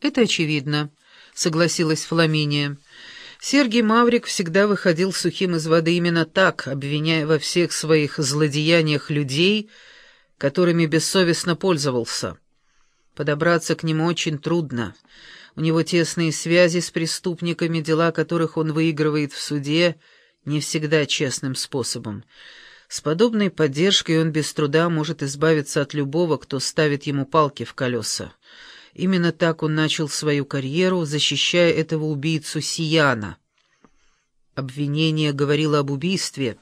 «Это очевидно», — согласилась Фламиния. Сергий Маврик всегда выходил сухим из воды именно так, обвиняя во всех своих злодеяниях людей, которыми бессовестно пользовался. Подобраться к нему очень трудно. У него тесные связи с преступниками, дела которых он выигрывает в суде не всегда честным способом. С подобной поддержкой он без труда может избавиться от любого, кто ставит ему палки в колеса. Именно так он начал свою карьеру, защищая этого убийцу Сияна. Обвинение говорило об убийстве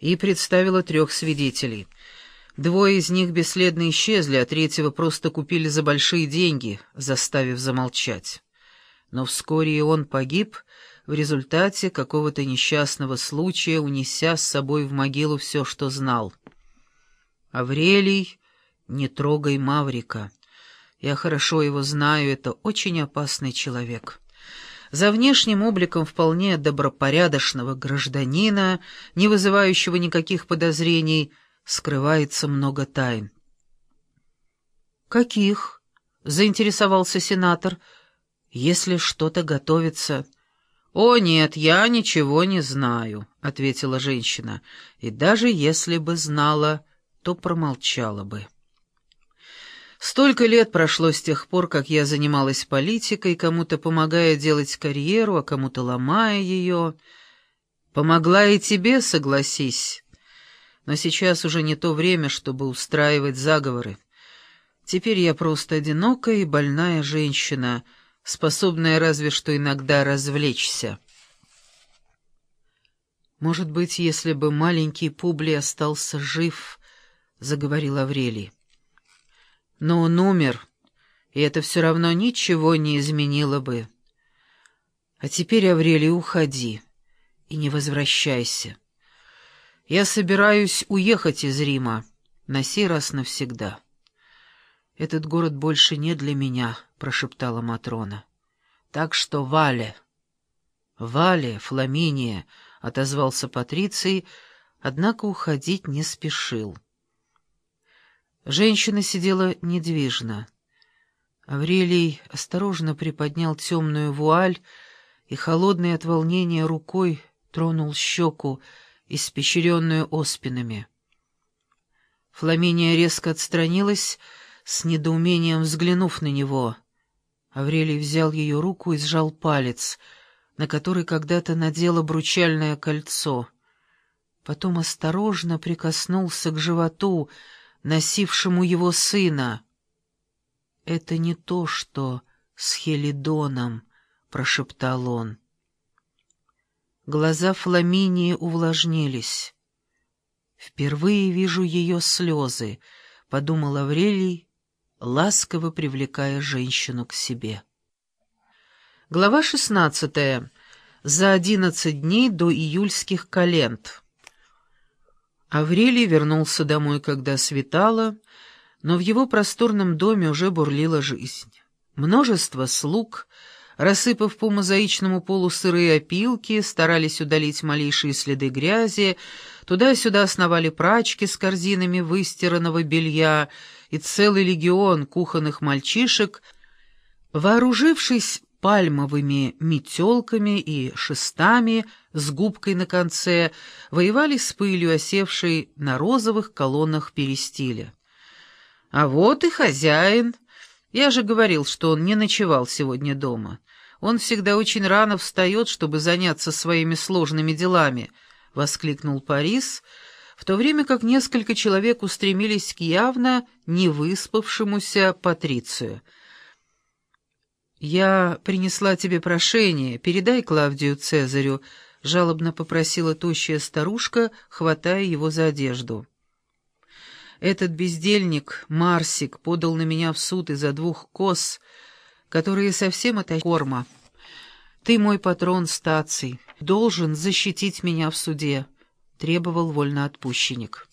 и представило трех свидетелей. Двое из них бесследно исчезли, а третьего просто купили за большие деньги, заставив замолчать. Но вскоре и он погиб в результате какого-то несчастного случая, унеся с собой в могилу все, что знал. Аврелий, не трогай Маврика. Я хорошо его знаю, это очень опасный человек. За внешним обликом вполне добропорядочного гражданина, не вызывающего никаких подозрений, скрывается много тайн. «Каких?» — заинтересовался сенатор. «Если что-то готовится...» «О, нет, я ничего не знаю», — ответила женщина. «И даже если бы знала, то промолчала бы». Столько лет прошло с тех пор, как я занималась политикой, кому-то помогая делать карьеру, а кому-то ломая ее. Помогла и тебе, согласись. Но сейчас уже не то время, чтобы устраивать заговоры. Теперь я просто одинокая и больная женщина, способная разве что иногда развлечься. «Может быть, если бы маленький Публий остался жив», — заговорил Аврелий. Но он умер, и это все равно ничего не изменило бы. А теперь, Аврелий, уходи и не возвращайся. Я собираюсь уехать из Рима, на сей раз навсегда. «Этот город больше не для меня», — прошептала Матрона. «Так что Валя...» «Валя, Фламиния», — отозвался Патриций, однако уходить не спешил. Женщина сидела недвижно. Аврелий осторожно приподнял темную вуаль и, холодной от волнения рукой, тронул щеку, испещренную оспинами. Фламиния резко отстранилась, с недоумением взглянув на него. Аврелий взял ее руку и сжал палец, на который когда-то надела бручальное кольцо. Потом осторожно прикоснулся к животу, носившему его сына. «Это не то, что с Хелидоном», — прошептал он. Глаза Фламинии увлажнились. «Впервые вижу ее слезы», — подумал Аврелий, ласково привлекая женщину к себе. Глава шестнадцатая. За одиннадцать дней до июльских календ. Аврелий вернулся домой, когда светало, но в его просторном доме уже бурлила жизнь. Множество слуг, рассыпав по мозаичному полу сырые опилки, старались удалить малейшие следы грязи, туда-сюда основали прачки с корзинами выстиранного белья и целый легион кухонных мальчишек, вооружившись пальмовыми метелками и шестами с губкой на конце, воевали с пылью, осевшей на розовых колоннах перестиля. «А вот и хозяин. Я же говорил, что он не ночевал сегодня дома. Он всегда очень рано встает, чтобы заняться своими сложными делами», — воскликнул Парис, в то время как несколько человек устремились к явно невыспавшемуся Патрицию — «Я принесла тебе прошение, передай Клавдию Цезарю», — жалобно попросила тощая старушка, хватая его за одежду. «Этот бездельник, Марсик, подал на меня в суд из-за двух коз, которые совсем от корма. Ты мой патрон стаций, должен защитить меня в суде», — требовал вольноотпущенник.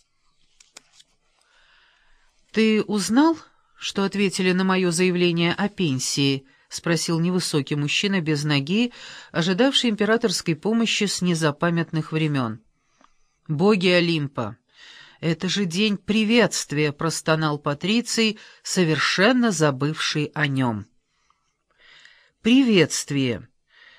«Ты узнал, что ответили на мое заявление о пенсии?» — спросил невысокий мужчина без ноги, ожидавший императорской помощи с незапамятных времен. «Боги Олимпа! Это же день приветствия!» — простонал Патриций, совершенно забывший о нем. Приветствие.